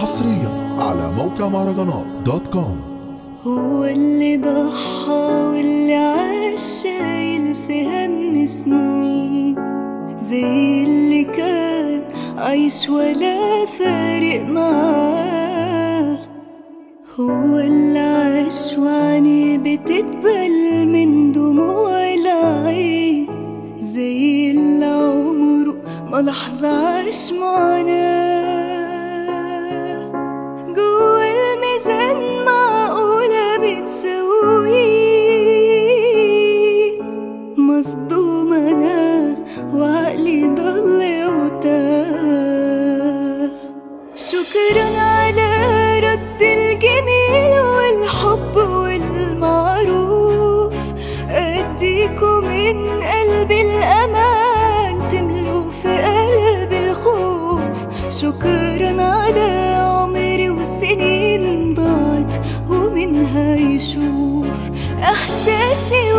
حصريا على موقع مهرجانات دوت كوم. هو اللي ضحى واللي عاش شايل في هم سنين زي اللي كان عايش ولا فارق معاه. هو اللي عاش بتتبل من دموع العين زي اللي عمره ما لحظة عاش معاناة جوا الميزان معقولة بتساوي مصدوم أنا وعقلي ضل وتاه شكرا شكرا على عمري والسنين ضاعت ومنها يشوف إحساسي